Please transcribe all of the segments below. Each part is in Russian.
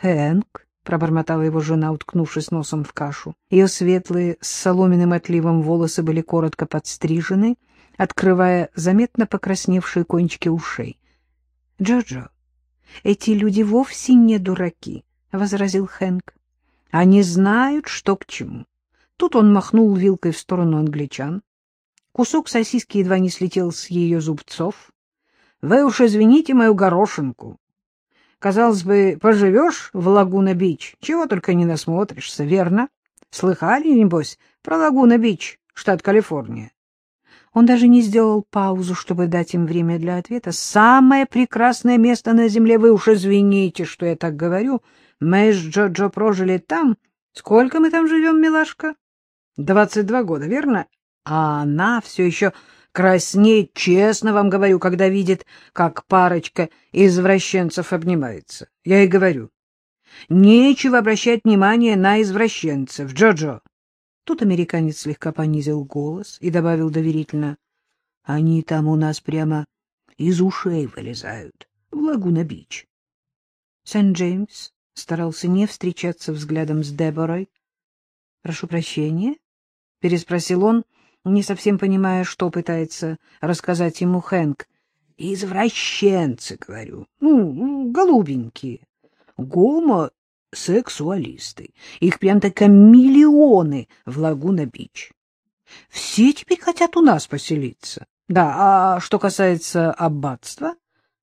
— Хэнк, — пробормотала его жена, уткнувшись носом в кашу. Ее светлые с соломенным отливом волосы были коротко подстрижены, открывая заметно покрасневшие кончики ушей. — Джоджо, эти люди вовсе не дураки, — возразил Хэнк. — Они знают, что к чему. Тут он махнул вилкой в сторону англичан. Кусок сосиски едва не слетел с ее зубцов. — Вы уж извините мою горошинку. Казалось бы, поживешь в Лагуна-Бич, чего только не насмотришься, верно? Слыхали, небось, про Лагуна-Бич, штат Калифорния? Он даже не сделал паузу, чтобы дать им время для ответа. «Самое прекрасное место на земле, вы уж извините, что я так говорю. Мы с Джо-Джо прожили там. Сколько мы там живем, милашка?» «Двадцать два года, верно?» А она все еще краснеет, честно вам говорю, когда видит, как парочка извращенцев обнимается. Я ей говорю, нечего обращать внимание на извращенцев, Джо-Джо. Тут американец слегка понизил голос и добавил доверительно, они там у нас прямо из ушей вылезают, в Лагуна-Бич. Сент-Джеймс старался не встречаться взглядом с Деборой. — Прошу прощения, — переспросил он, — не совсем понимая, что пытается рассказать ему Хэнк. «Извращенцы, говорю, ну, голубенькие, гомосексуалисты. Их прям-таки миллионы в Лагуна-Бич. Все теперь хотят у нас поселиться. Да, а что касается аббатства...»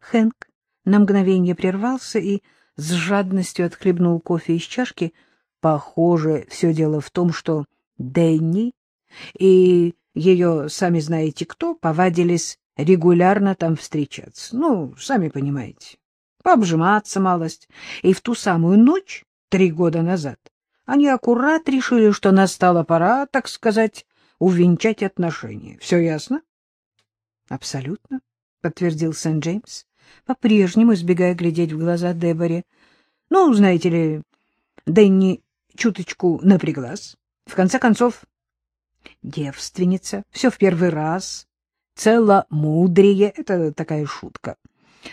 Хэнк на мгновение прервался и с жадностью отхлебнул кофе из чашки. Похоже, все дело в том, что Дэнни и ее, сами знаете кто, повадились регулярно там встречаться. Ну, сами понимаете, пообжиматься малость. И в ту самую ночь, три года назад, они аккурат решили, что настала пора, так сказать, увенчать отношения. Все ясно? — Абсолютно, — подтвердил Сент-Джеймс, по-прежнему избегая глядеть в глаза Деборе. — Ну, знаете ли, Дэнни чуточку напряглась. В конце концов, девственница, все в первый раз, целомудрие — это такая шутка.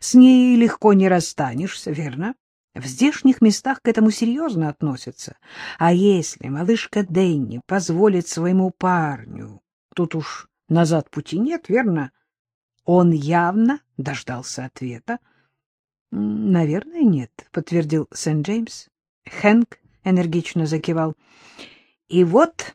С ней легко не расстанешься, верно? В здешних местах к этому серьезно относятся. А если малышка Дэнни позволит своему парню, тут уж назад пути нет, верно? Он явно дождался ответа. — Наверное, нет, — подтвердил Сент-Джеймс. Хэнк энергично закивал. — И вот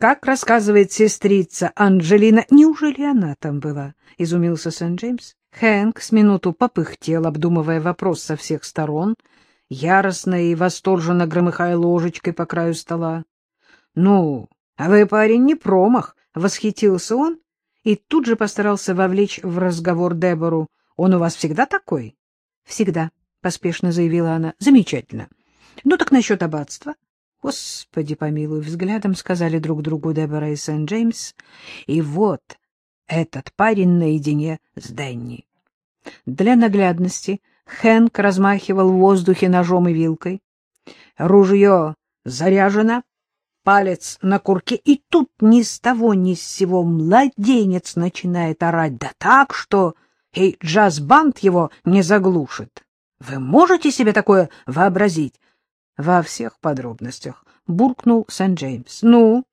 как рассказывает сестрица Анджелина, неужели она там была? — изумился Сент-Джеймс. Хэнк с минуту попыхтел, обдумывая вопрос со всех сторон, яростно и восторженно громыхая ложечкой по краю стола. — Ну, а вы, парень, не промах! — восхитился он и тут же постарался вовлечь в разговор Дебору. — Он у вас всегда такой? — Всегда, — поспешно заявила она. — Замечательно. Ну так насчет аббатства. Господи помилуй, взглядом сказали друг другу Дебора и Сент-Джеймс. И вот этот парень наедине с Дэнни. Для наглядности Хэнк размахивал в воздухе ножом и вилкой. Ружье заряжено, палец на курке, и тут ни с того ни с сего младенец начинает орать, да так, что и джаз-банд его не заглушит. Вы можете себе такое вообразить? Во всех подробностях, буркнул Сент-Джеймс. Ну,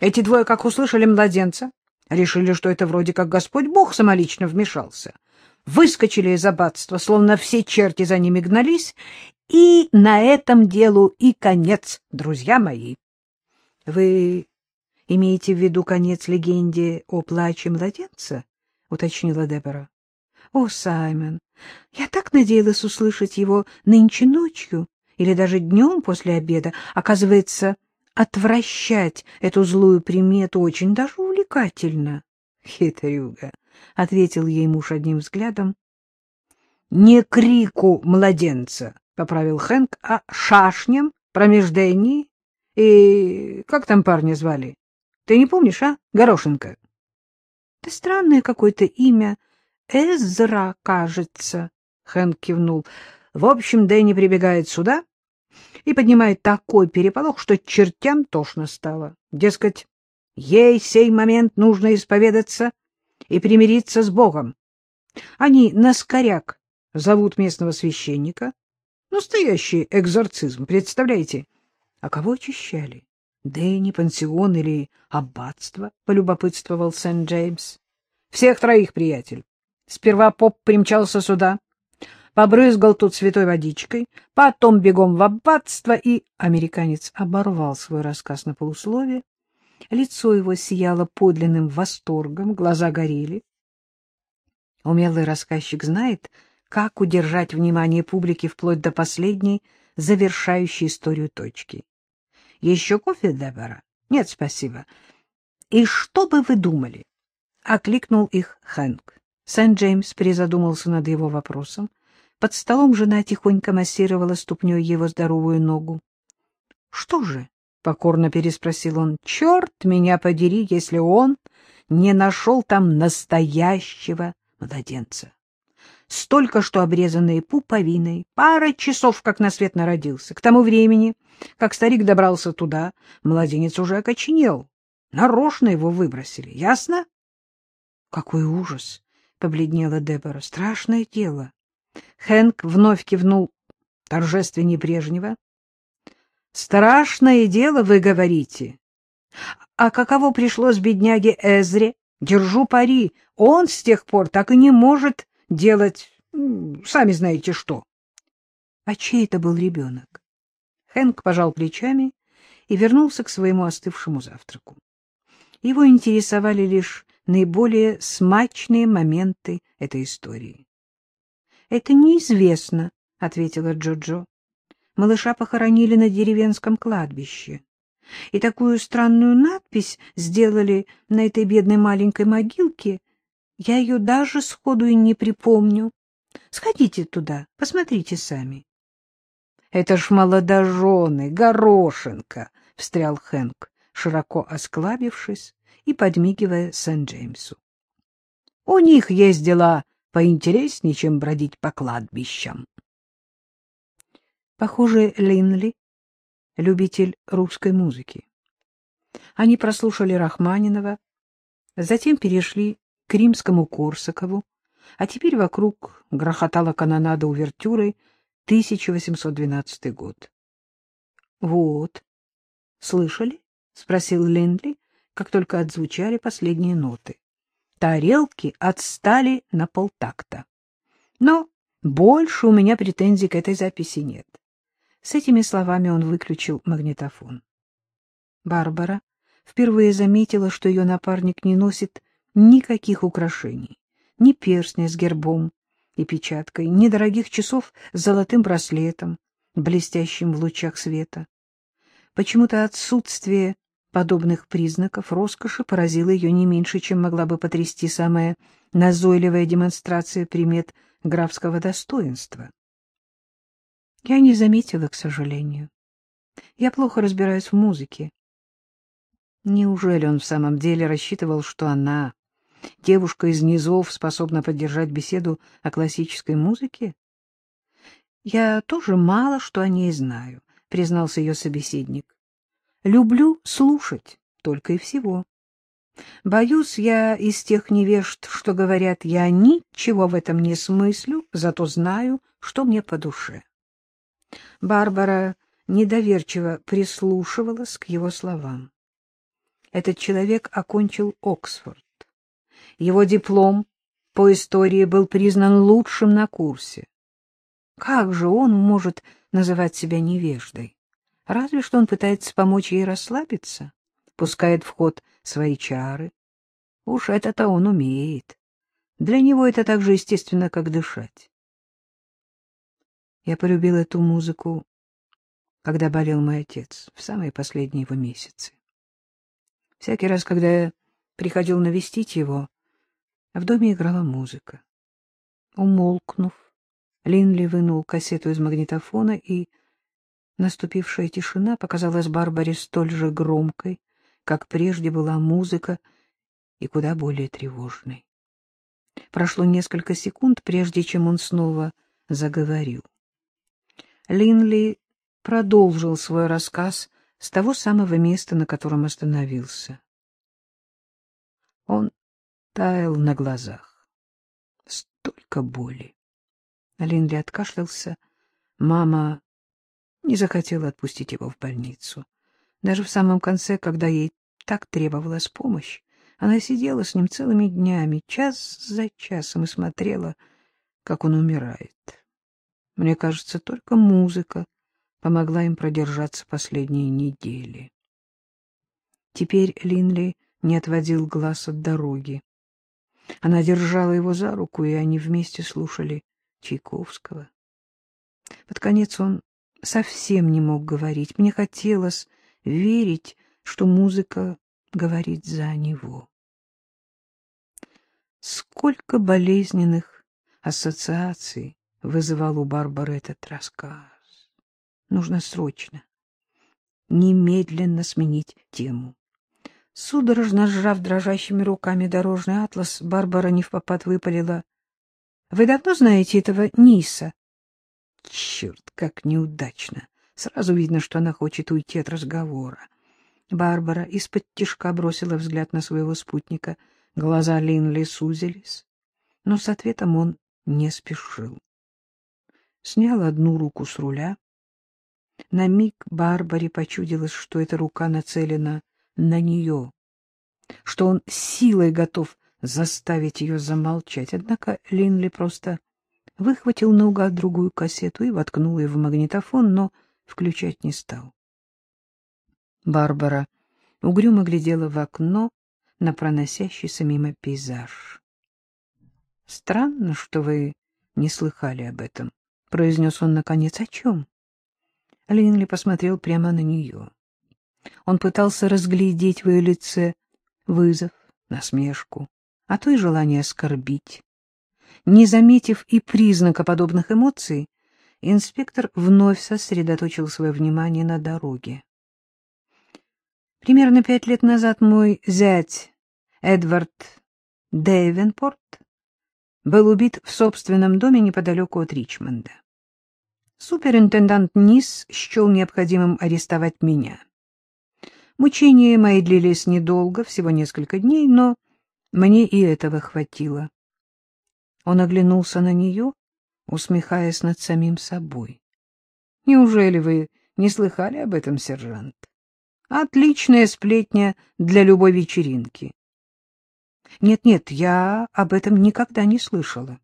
эти двое, как услышали младенца, решили, что это вроде как Господь Бог самолично вмешался. Выскочили из аббатства, словно все черти за ними гнались, и на этом делу и конец, друзья мои. Вы имеете в виду конец легенде о плаче младенца? уточнила Дебора. О, Саймон, я так надеялась услышать его нынче ночью или даже днем после обеда, оказывается, отвращать эту злую примету очень даже увлекательно. — Хитрюга, — ответил ей муж одним взглядом. — Не крику младенца, — поправил Хэнк, — а шашням, промеждении и... как там парня звали? Ты не помнишь, а, Горошенко? — Да странное какое-то имя. Эзра, кажется, — Хэнк кивнул. В общем, Дэнни прибегает сюда и поднимает такой переполох, что чертям тошно стало. Дескать, ей сей момент нужно исповедаться и примириться с Богом. Они на скоряк зовут местного священника. Настоящий экзорцизм, представляете? А кого очищали? Дэнни, пансион или аббатство? — полюбопытствовал Сент-Джеймс. — Всех троих, приятель. Сперва поп примчался сюда, побрызгал тут святой водичкой, потом бегом в аббатство, и американец оборвал свой рассказ на полусловие. Лицо его сияло подлинным восторгом, глаза горели. Умелый рассказчик знает, как удержать внимание публики вплоть до последней, завершающей историю точки. — Еще кофе, Дебора? — Нет, спасибо. — И что бы вы думали? — окликнул их Хэнк. Сент-Джеймс призадумался над его вопросом. Под столом жена тихонько массировала ступней его здоровую ногу. — Что же? — покорно переспросил он. — Черт меня подери, если он не нашел там настоящего младенца. Столько, что обрезанные пуповиной, пара часов, как на свет народился. К тому времени, как старик добрался туда, младенец уже окоченел. Нарочно его выбросили, ясно? — Какой ужас! — побледнела Дебора. — Страшное дело. Хэнк вновь кивнул торжественнее прежнего. — Страшное дело, вы говорите. А каково пришлось бедняге Эзре? Держу пари, он с тех пор так и не может делать, сами знаете что. А чей это был ребенок? Хэнк пожал плечами и вернулся к своему остывшему завтраку. Его интересовали лишь наиболее смачные моменты этой истории. — Это неизвестно, — ответила Джоджо. Малыша похоронили на деревенском кладбище и такую странную надпись сделали на этой бедной маленькой могилке, я ее даже сходу и не припомню. Сходите туда, посмотрите сами. — Это ж молодожены, горошинка! — встрял Хэнк, широко осклабившись и подмигивая Сент-Джеймсу. — У них есть дела поинтереснее, чем бродить по кладбищам. Похоже, Линли любитель русской музыки. Они прослушали Рахманинова, затем перешли к римскому Корсакову, а теперь вокруг грохотала канонада увертюры 1812 год. — Вот. — Слышали? — спросил Линдли, как только отзвучали последние ноты. Тарелки отстали на полтакта. Но больше у меня претензий к этой записи нет. С этими словами он выключил магнитофон. Барбара впервые заметила, что ее напарник не носит никаких украшений, ни перстня с гербом и печаткой, ни дорогих часов с золотым браслетом, блестящим в лучах света. Почему-то отсутствие подобных признаков роскоши поразило ее не меньше, чем могла бы потрясти самая назойливая демонстрация примет графского достоинства. Я не заметила, к сожалению. Я плохо разбираюсь в музыке. Неужели он в самом деле рассчитывал, что она, девушка из низов, способна поддержать беседу о классической музыке? Я тоже мало что о ней знаю, признался ее собеседник. Люблю слушать, только и всего. Боюсь, я из тех невежд, что говорят, я ничего в этом не смыслю, зато знаю, что мне по душе. Барбара недоверчиво прислушивалась к его словам. Этот человек окончил Оксфорд. Его диплом по истории был признан лучшим на курсе. Как же он может называть себя невеждой? Разве что он пытается помочь ей расслабиться, пускает в ход свои чары. Уж это-то он умеет. Для него это так же естественно, как дышать. Я полюбил эту музыку, когда болел мой отец, в самые последние его месяцы. Всякий раз, когда я приходил навестить его, в доме играла музыка. Умолкнув, Линли вынул кассету из магнитофона, и наступившая тишина показалась Барбаре столь же громкой, как прежде была музыка, и куда более тревожной. Прошло несколько секунд, прежде чем он снова заговорил. Линли продолжил свой рассказ с того самого места, на котором остановился. Он таял на глазах. Столько боли. Линли откашлялся. Мама не захотела отпустить его в больницу. Даже в самом конце, когда ей так требовалась помощь, она сидела с ним целыми днями, час за часом, и смотрела, как он умирает. Мне кажется, только музыка помогла им продержаться последние недели. Теперь Линли не отводил глаз от дороги. Она держала его за руку, и они вместе слушали Чайковского. Под конец он совсем не мог говорить. Мне хотелось верить, что музыка говорит за него. Сколько болезненных ассоциаций вызывал у Барбары этот рассказ. Нужно срочно, немедленно сменить тему. Судорожно сжав дрожащими руками дорожный атлас, Барбара невпопад выпалила. — Вы давно знаете этого Ниса? — Черт, как неудачно! Сразу видно, что она хочет уйти от разговора. Барбара из-под тишка бросила взгляд на своего спутника. Глаза Линли сузились, но с ответом он не спешил. Снял одну руку с руля. На миг Барбаре почудилось, что эта рука нацелена на нее, что он силой готов заставить ее замолчать. Однако Линли просто выхватил наугад другую кассету и воткнул ее в магнитофон, но включать не стал. Барбара угрюмо глядела в окно на проносящийся мимо пейзаж. — Странно, что вы не слыхали об этом, — произнес он наконец. — О чем? Линли посмотрел прямо на нее. Он пытался разглядеть в ее лице вызов, насмешку, а то и желание оскорбить. Не заметив и признака подобных эмоций, инспектор вновь сосредоточил свое внимание на дороге. Примерно пять лет назад мой зять Эдвард Дэйвенпорт был убит в собственном доме неподалеку от Ричмонда. Суперинтендант Нис счел необходимым арестовать меня. Мучения мои длились недолго, всего несколько дней, но мне и этого хватило. Он оглянулся на нее, усмехаясь над самим собой. — Неужели вы не слыхали об этом, сержант? Отличная сплетня для любой вечеринки. Нет-нет, я об этом никогда не слышала.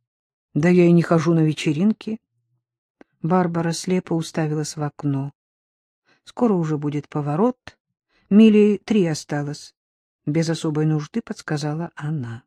Да я и не хожу на вечеринки. Барбара слепо уставилась в окно. Скоро уже будет поворот, Мили три осталось. Без особой нужды подсказала она.